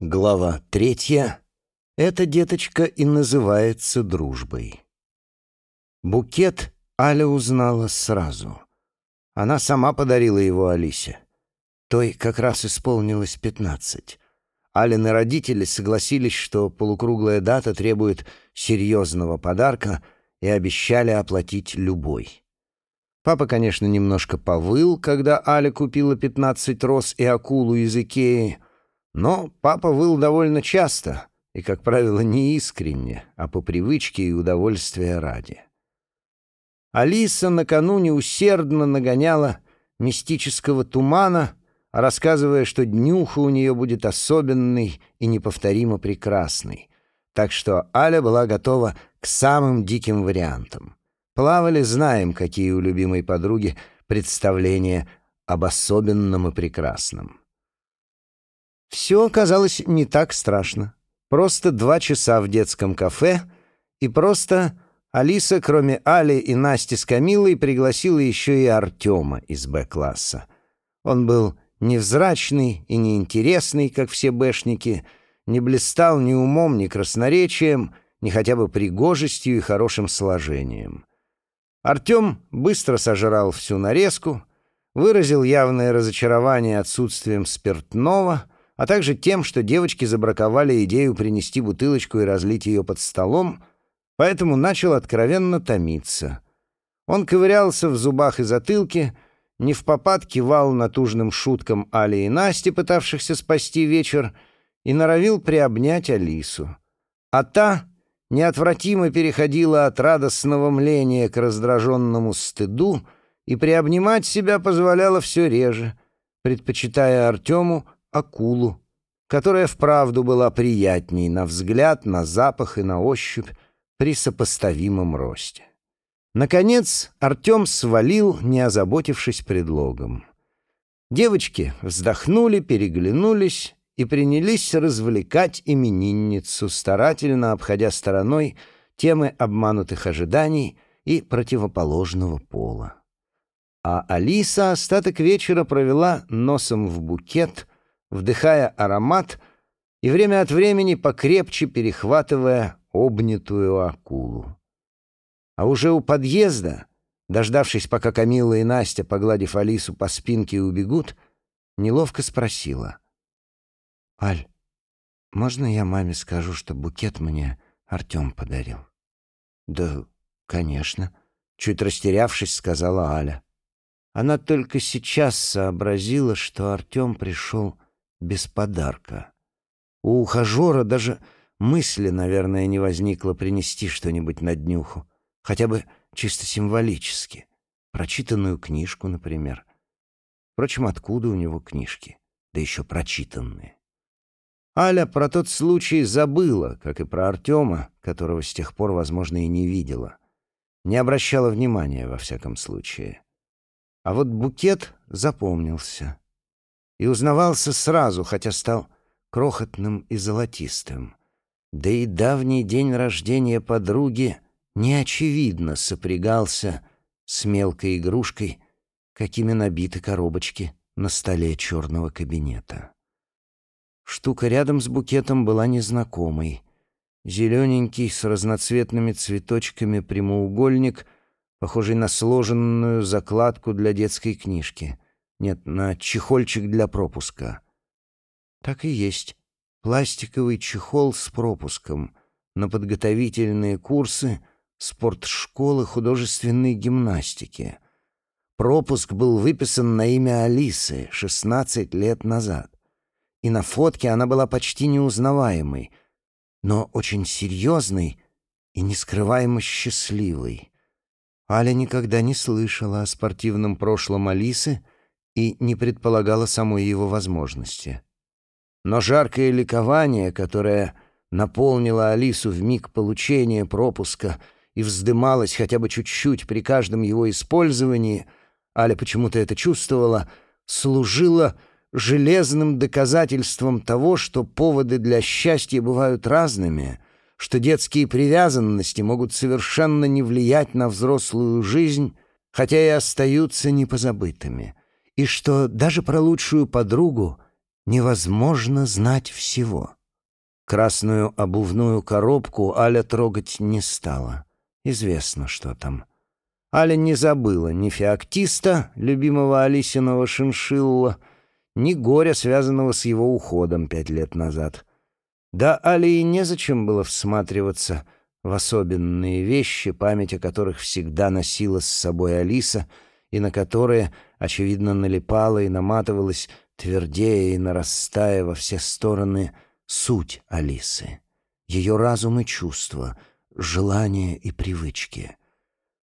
Глава третья. Эта деточка и называется дружбой. Букет Аля узнала сразу. Она сама подарила его Алисе. Той как раз исполнилось пятнадцать. Алины родители согласились, что полукруглая дата требует серьезного подарка и обещали оплатить любой. Папа, конечно, немножко повыл, когда Аля купила пятнадцать роз и акулу из Икеи, но папа выл довольно часто и, как правило, не искренне, а по привычке и удовольствия ради. Алиса накануне усердно нагоняла мистического тумана, рассказывая, что днюха у нее будет особенный и неповторимо прекрасный. Так что Аля была готова к самым диким вариантам. Плавали, знаем, какие у любимой подруги представления об особенном и прекрасном. Все оказалось не так страшно. Просто два часа в детском кафе, и просто Алиса, кроме Али и Насти с Камилой, пригласила еще и Артема из Б-класса. Он был невзрачный и неинтересный, как все бэшники, не блистал ни умом, ни красноречием, ни хотя бы пригожестью и хорошим сложением. Артем быстро сожрал всю нарезку, выразил явное разочарование отсутствием спиртного — а также тем, что девочки забраковали идею принести бутылочку и разлить ее под столом, поэтому начал откровенно томиться. Он ковырялся в зубах и затылке, не в попад кивал натужным шуткам Али и Насти, пытавшихся спасти вечер, и норовил приобнять Алису. А та неотвратимо переходила от радостного мления к раздраженному стыду и приобнимать себя позволяла все реже, предпочитая Артему акулу, которая вправду была приятней на взгляд, на запах и на ощупь при сопоставимом росте. Наконец Артем свалил, не озаботившись предлогом. Девочки вздохнули, переглянулись и принялись развлекать именинницу, старательно обходя стороной темы обманутых ожиданий и противоположного пола. А Алиса остаток вечера провела носом в букет — вдыхая аромат и время от времени покрепче перехватывая обнятую акулу. А уже у подъезда, дождавшись, пока Камила и Настя, погладив Алису по спинке, убегут, неловко спросила. «Аль, можно я маме скажу, что букет мне Артем подарил?» «Да, конечно», — чуть растерявшись, сказала Аля. Она только сейчас сообразила, что Артем пришел без подарка. У ухажера даже мысли, наверное, не возникло принести что-нибудь на днюху, хотя бы чисто символически. Прочитанную книжку, например. Впрочем, откуда у него книжки? Да еще прочитанные. Аля про тот случай забыла, как и про Артема, которого с тех пор, возможно, и не видела. Не обращала внимания, во всяком случае. А вот букет запомнился и узнавался сразу, хотя стал крохотным и золотистым. Да и давний день рождения подруги неочевидно сопрягался с мелкой игрушкой, какими набиты коробочки на столе черного кабинета. Штука рядом с букетом была незнакомой. Зелененький с разноцветными цветочками прямоугольник, похожий на сложенную закладку для детской книжки — нет, на чехольчик для пропуска. Так и есть. Пластиковый чехол с пропуском на подготовительные курсы спортшколы художественной гимнастики. Пропуск был выписан на имя Алисы 16 лет назад. И на фотке она была почти неузнаваемой, но очень серьезной и нескрываемо счастливой. Аля никогда не слышала о спортивном прошлом Алисы — и не предполагала самой его возможности. Но жаркое ликование, которое наполнило Алису в миг получения пропуска и вздымалось хотя бы чуть-чуть при каждом его использовании, Аля почему-то это чувствовала, служило железным доказательством того, что поводы для счастья бывают разными, что детские привязанности могут совершенно не влиять на взрослую жизнь, хотя и остаются непозабытыми — и что даже про лучшую подругу невозможно знать всего. Красную обувную коробку Аля трогать не стала. Известно, что там. Аля не забыла ни феоктиста, любимого Алисиного шиншилла, ни горя, связанного с его уходом пять лет назад. Да Али и незачем было всматриваться в особенные вещи, память о которых всегда носила с собой Алиса и на которые, очевидно, налипала и наматывалась, твердее и нарастая во все стороны, суть Алисы, ее разум и чувства, желания и привычки.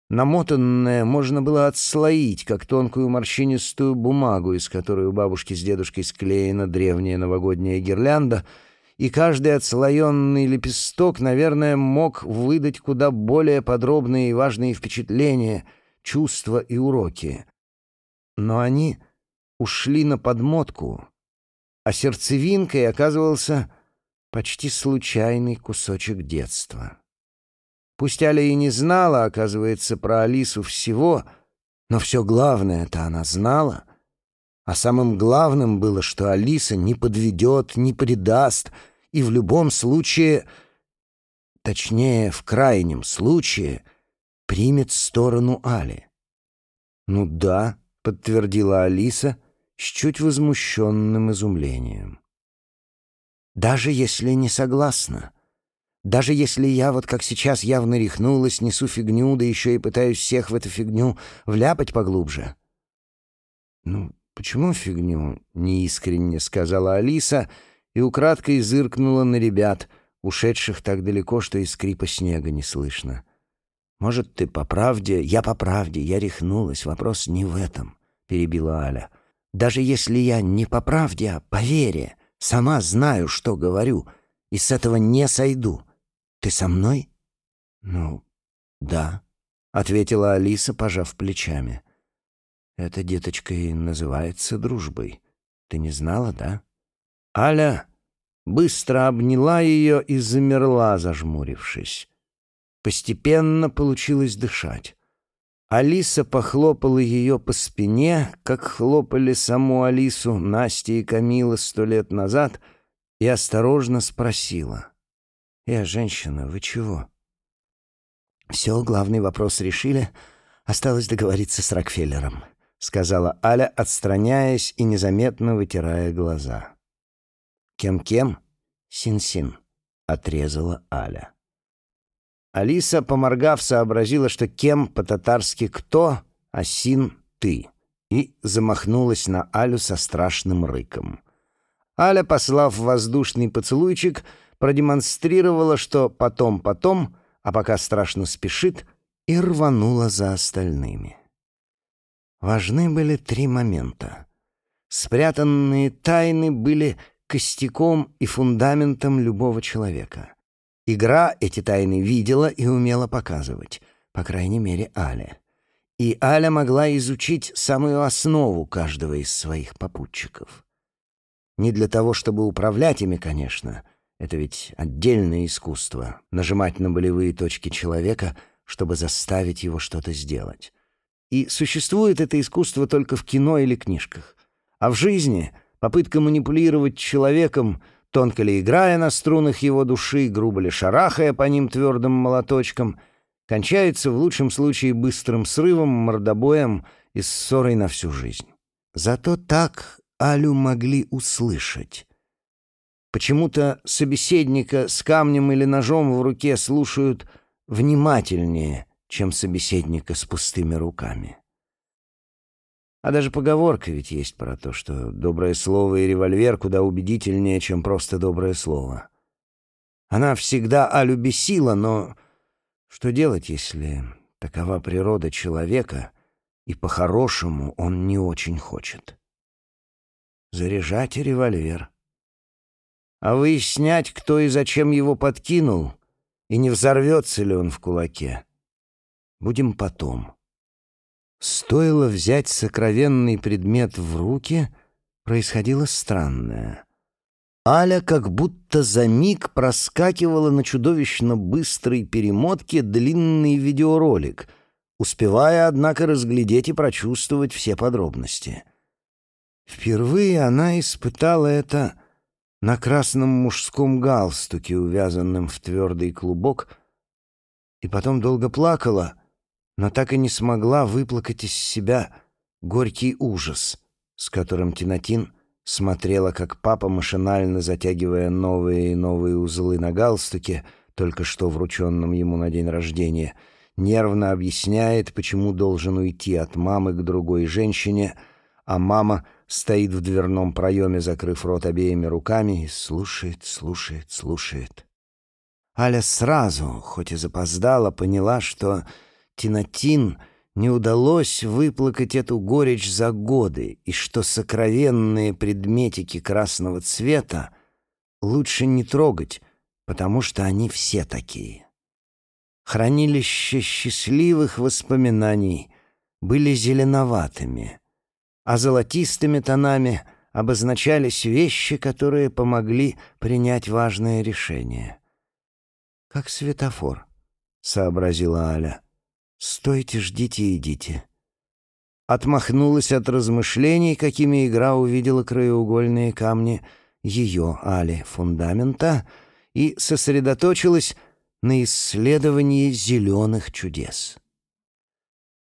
Намотанное можно было отслоить, как тонкую морщинистую бумагу, из которой у бабушки с дедушкой склеена древняя новогодняя гирлянда — и каждый отслоенный лепесток, наверное, мог выдать куда более подробные и важные впечатления, чувства и уроки. Но они ушли на подмотку, а сердцевинкой оказывался почти случайный кусочек детства. Пусть Аля и не знала, оказывается, про Алису всего, но все главное-то она знала. А самым главным было, что Алиса не подведет, не предаст — и в любом случае, точнее, в крайнем случае, примет сторону Али. «Ну да», — подтвердила Алиса с чуть возмущенным изумлением. «Даже если не согласна, даже если я вот как сейчас явно рехнулась, несу фигню, да еще и пытаюсь всех в эту фигню вляпать поглубже». «Ну, почему фигню?» — неискренне сказала Алиса — и украдкой зыркнула на ребят, ушедших так далеко, что и скрипа снега не слышно. «Может, ты по правде?» «Я по правде, я рехнулась, вопрос не в этом», — перебила Аля. «Даже если я не по правде, а по вере, сама знаю, что говорю, и с этого не сойду. Ты со мной?» «Ну, да», — ответила Алиса, пожав плечами. «Это, деточка, и называется дружбой. Ты не знала, да?» Аля быстро обняла ее и замерла, зажмурившись. Постепенно получилось дышать. Алиса похлопала ее по спине, как хлопали саму Алису Настя и Камила сто лет назад, и осторожно спросила. «Э, женщина, вы чего?» «Все, главный вопрос решили. Осталось договориться с Рокфеллером», — сказала Аля, отстраняясь и незаметно вытирая глаза. «Кем-кем?» «Син-син», — отрезала Аля. Алиса, поморгав, сообразила, что «кем» по-татарски «кто», а «син» — «ты», и замахнулась на Алю со страшным рыком. Аля, послав воздушный поцелуйчик, продемонстрировала, что потом-потом, а пока страшно спешит, и рванула за остальными. Важны были три момента. Спрятанные тайны были костяком и фундаментом любого человека. Игра эти тайны видела и умела показывать, по крайней мере, Аля. И Аля могла изучить самую основу каждого из своих попутчиков. Не для того, чтобы управлять ими, конечно. Это ведь отдельное искусство — нажимать на болевые точки человека, чтобы заставить его что-то сделать. И существует это искусство только в кино или книжках. А в жизни Попытка манипулировать человеком, тонко ли играя на струнах его души, грубо ли шарахая по ним твердым молоточком, кончается в лучшем случае быстрым срывом, мордобоем и ссорой на всю жизнь. Зато так Алю могли услышать. Почему-то собеседника с камнем или ножом в руке слушают внимательнее, чем собеседника с пустыми руками. А даже поговорка ведь есть про то, что доброе слово и револьвер куда убедительнее, чем просто доброе слово. Она всегда Алю бесила, но что делать, если такова природа человека, и по-хорошему он не очень хочет? Заряжать револьвер. А выяснять, кто и зачем его подкинул, и не взорвется ли он в кулаке, будем потом. Стоило взять сокровенный предмет в руки, происходило странное. Аля как будто за миг проскакивала на чудовищно быстрой перемотке длинный видеоролик, успевая, однако, разглядеть и прочувствовать все подробности. Впервые она испытала это на красном мужском галстуке, увязанном в твердый клубок, и потом долго плакала, но так и не смогла выплакать из себя горький ужас, с которым Тинатин смотрела, как папа, машинально затягивая новые и новые узлы на галстуке, только что врученном ему на день рождения, нервно объясняет, почему должен уйти от мамы к другой женщине, а мама стоит в дверном проеме, закрыв рот обеими руками, и слушает, слушает, слушает. Аля сразу, хоть и запоздала, поняла, что Тинатин не удалось выплакать эту горечь за годы, и что сокровенные предметики красного цвета лучше не трогать, потому что они все такие. Хранилища счастливых воспоминаний были зеленоватыми, а золотистыми тонами обозначались вещи, которые помогли принять важное решение. «Как светофор», — сообразила Аля. «Стойте, ждите, идите». Отмахнулась от размышлений, какими игра увидела краеугольные камни ее, Али, фундамента, и сосредоточилась на исследовании зеленых чудес.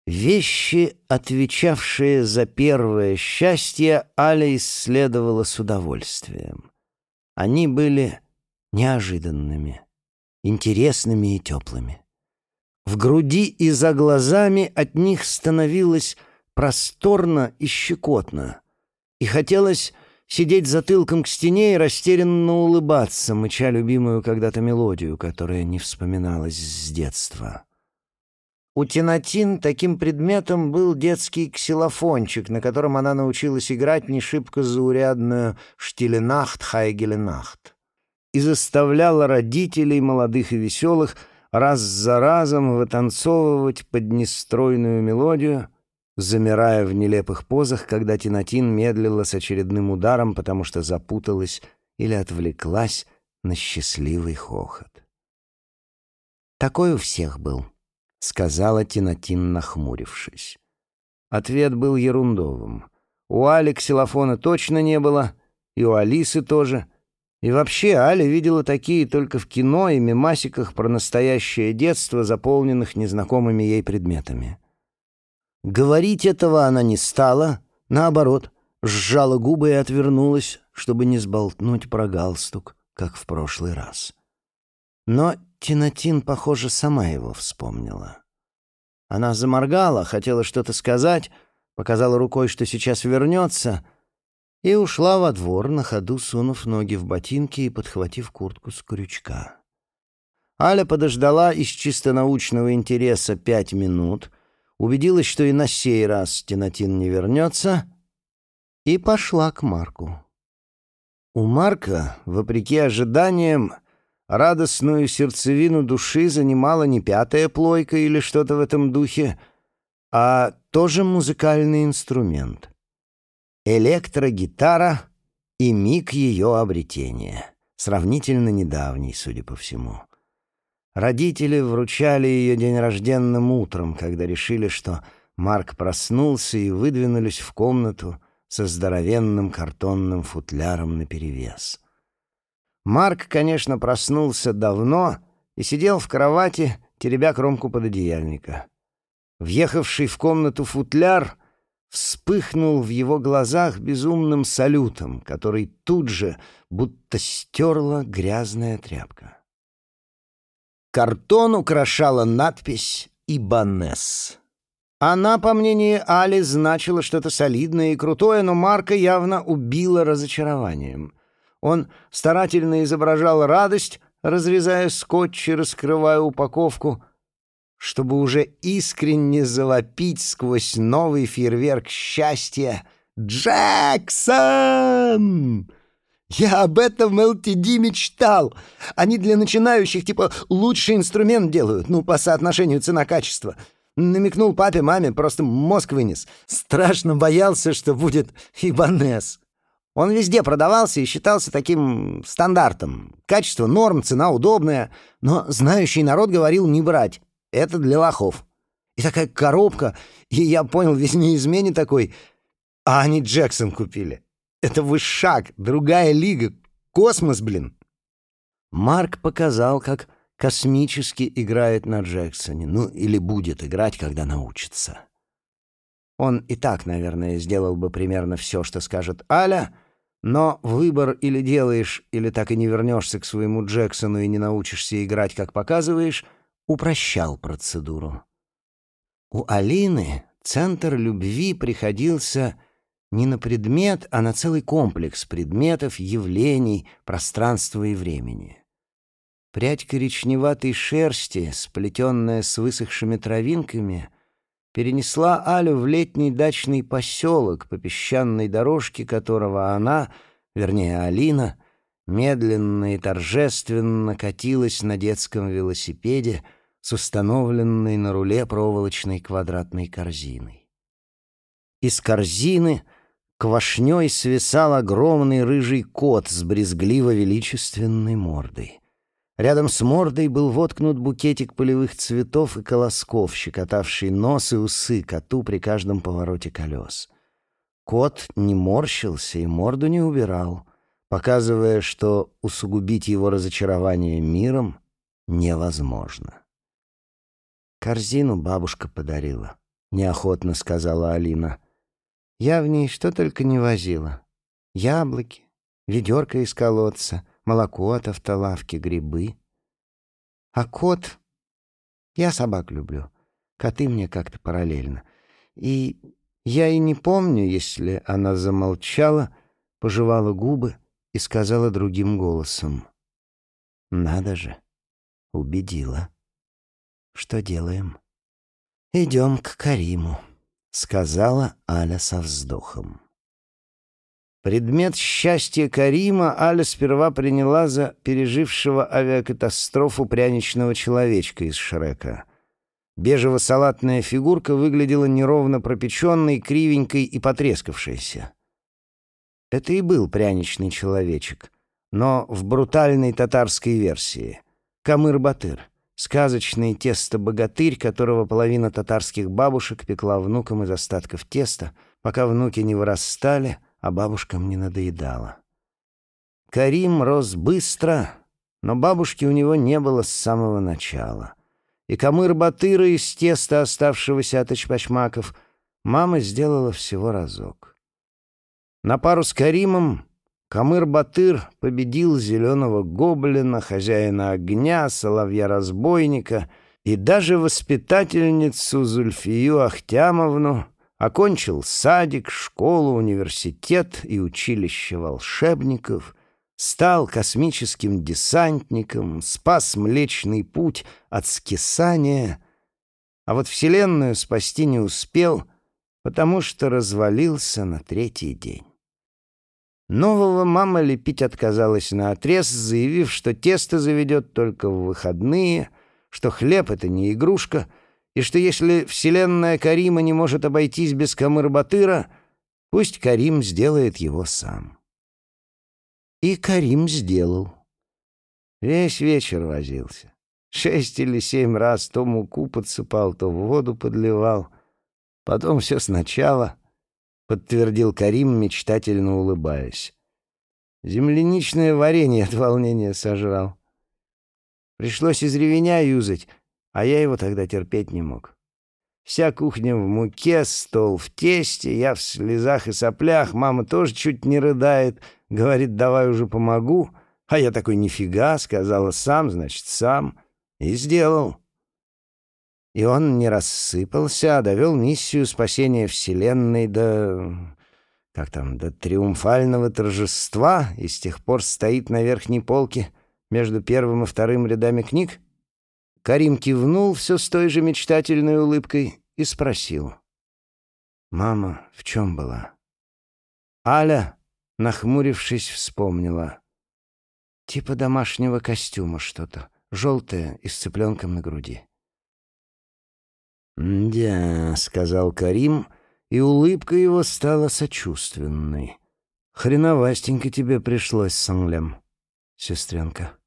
Вещи, отвечавшие за первое счастье, Аля исследовала с удовольствием. Они были неожиданными интересными и теплыми. В груди и за глазами от них становилось просторно и щекотно, и хотелось сидеть затылком к стене и растерянно улыбаться, мыча любимую когда-то мелодию, которая не вспоминалась с детства. У Тинатин таким предметом был детский ксилофончик, на котором она научилась играть не шибко заурядную «Штиленахт, Хайгеленахт» и заставляла родителей, молодых и веселых, раз за разом вытанцовывать под нестройную мелодию, замирая в нелепых позах, когда Тинатин медлила с очередным ударом, потому что запуталась или отвлеклась на счастливый хохот. «Такой у всех был», — сказала Тинатин, нахмурившись. Ответ был ерундовым. У Али ксилофона точно не было, и у Алисы тоже — и вообще Аля видела такие только в кино и мемасиках про настоящее детство, заполненных незнакомыми ей предметами. Говорить этого она не стала, наоборот, сжала губы и отвернулась, чтобы не сболтнуть про галстук, как в прошлый раз. Но Тинатин, похоже, сама его вспомнила. Она заморгала, хотела что-то сказать, показала рукой, что сейчас вернется — и ушла во двор, на ходу сунув ноги в ботинки и подхватив куртку с крючка. Аля подождала из чисто научного интереса пять минут, убедилась, что и на сей раз Тинатин не вернется, и пошла к Марку. У Марка, вопреки ожиданиям, радостную сердцевину души занимала не пятая плойка или что-то в этом духе, а тоже музыкальный инструмент — электрогитара и миг ее обретения, сравнительно недавний, судя по всему. Родители вручали ее день рожденным утром, когда решили, что Марк проснулся и выдвинулись в комнату со здоровенным картонным футляром наперевес. Марк, конечно, проснулся давно и сидел в кровати, теребя кромку пододеяльника. Въехавший в комнату футляр — вспыхнул в его глазах безумным салютом, который тут же будто стерла грязная тряпка. Картон украшала надпись «Ибанес». Она, по мнению Али, значила что-то солидное и крутое, но Марка явно убила разочарованием. Он старательно изображал радость, разрезая скотч и раскрывая упаковку, чтобы уже искренне завопить сквозь новый фейерверк счастья «Джексон!» «Я об этом LTD мечтал. Они для начинающих типа лучший инструмент делают, ну, по соотношению цена-качество». Намекнул папе, маме, просто мозг вынес. Страшно боялся, что будет Ибанес. Он везде продавался и считался таким стандартом. Качество норм, цена удобная. Но знающий народ говорил не брать. Это для лохов. И такая коробка, и я понял, весь неизмене такой. А они Джексон купили. Это вышаг, другая лига, космос, блин. Марк показал, как космически играет на Джексоне. Ну, или будет играть, когда научится. Он и так, наверное, сделал бы примерно все, что скажет Аля, но выбор или делаешь, или так и не вернешься к своему Джексону и не научишься играть, как показываешь, упрощал процедуру. У Алины центр любви приходился не на предмет, а на целый комплекс предметов, явлений, пространства и времени. Прядь коричневатой шерсти, сплетенная с высохшими травинками, перенесла Алю в летний дачный поселок, по песчаной дорожке которого она, вернее Алина, медленно и торжественно катилась на детском велосипеде с установленной на руле проволочной квадратной корзиной. Из корзины — Квашней свисал огромный рыжий кот с брезгливо-величественной мордой. Рядом с мордой был воткнут букетик полевых цветов и колосков, щекотавший нос и усы коту при каждом повороте колес. Кот не морщился и морду не убирал, показывая, что усугубить его разочарование миром невозможно. «Корзину бабушка подарила», — неохотно сказала Алина. Я в ней что только не возила. Яблоки, ведерко из колодца, молоко от автолавки, грибы. А кот... Я собак люблю. Коты мне как-то параллельно. И я и не помню, если она замолчала, пожевала губы и сказала другим голосом. «Надо же!» Убедила. «Что делаем?» «Идем к Кариму». — сказала Аля со вздохом. Предмет счастья Карима Аля сперва приняла за пережившего авиакатастрофу пряничного человечка из Шрека. Бежево-салатная фигурка выглядела неровно пропеченной, кривенькой и потрескавшейся. Это и был пряничный человечек, но в брутальной татарской версии — Камыр-Батыр — Сказочный тесто-богатырь, которого половина татарских бабушек пекла внукам из остатков теста, пока внуки не вырастали, а бабушкам не надоедало. Карим рос быстро, но бабушки у него не было с самого начала. И камыр-батыра из теста, оставшегося от очпачмаков, мама сделала всего разок. На пару с Каримом Камыр-Батыр победил зеленого гоблина, хозяина огня, соловья-разбойника и даже воспитательницу Зульфию Ахтямовну, окончил садик, школу, университет и училище волшебников, стал космическим десантником, спас Млечный Путь от скисания, а вот Вселенную спасти не успел, потому что развалился на третий день. Нового мама лепить отказалась на отрез, заявив, что тесто заведет только в выходные, что хлеб — это не игрушка, и что если вселенная Карима не может обойтись без Камыр-Батыра, пусть Карим сделает его сам. И Карим сделал. Весь вечер возился. Шесть или семь раз то муку подсыпал, то в воду подливал. Потом все сначала — подтвердил Карим, мечтательно улыбаясь. Земляничное варенье от волнения сожрал. Пришлось из ревеня юзать, а я его тогда терпеть не мог. Вся кухня в муке, стол в тесте, я в слезах и соплях, мама тоже чуть не рыдает, говорит, давай уже помогу. А я такой, нифига, сказала сам, значит, сам. И сделал. И он не рассыпался, а довел миссию спасения Вселенной до... как там, до триумфального торжества и с тех пор стоит на верхней полке между первым и вторым рядами книг? Карим кивнул все с той же мечтательной улыбкой и спросил. «Мама в чем была?» Аля, нахмурившись, вспомнила. «Типа домашнего костюма что-то, желтое и с цыпленком на груди». «Да», — сказал Карим, и улыбка его стала сочувственной. «Хреновастенько тебе пришлось, Санлем, сестренка.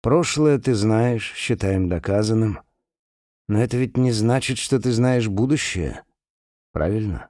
Прошлое ты знаешь, считаем доказанным. Но это ведь не значит, что ты знаешь будущее. Правильно?»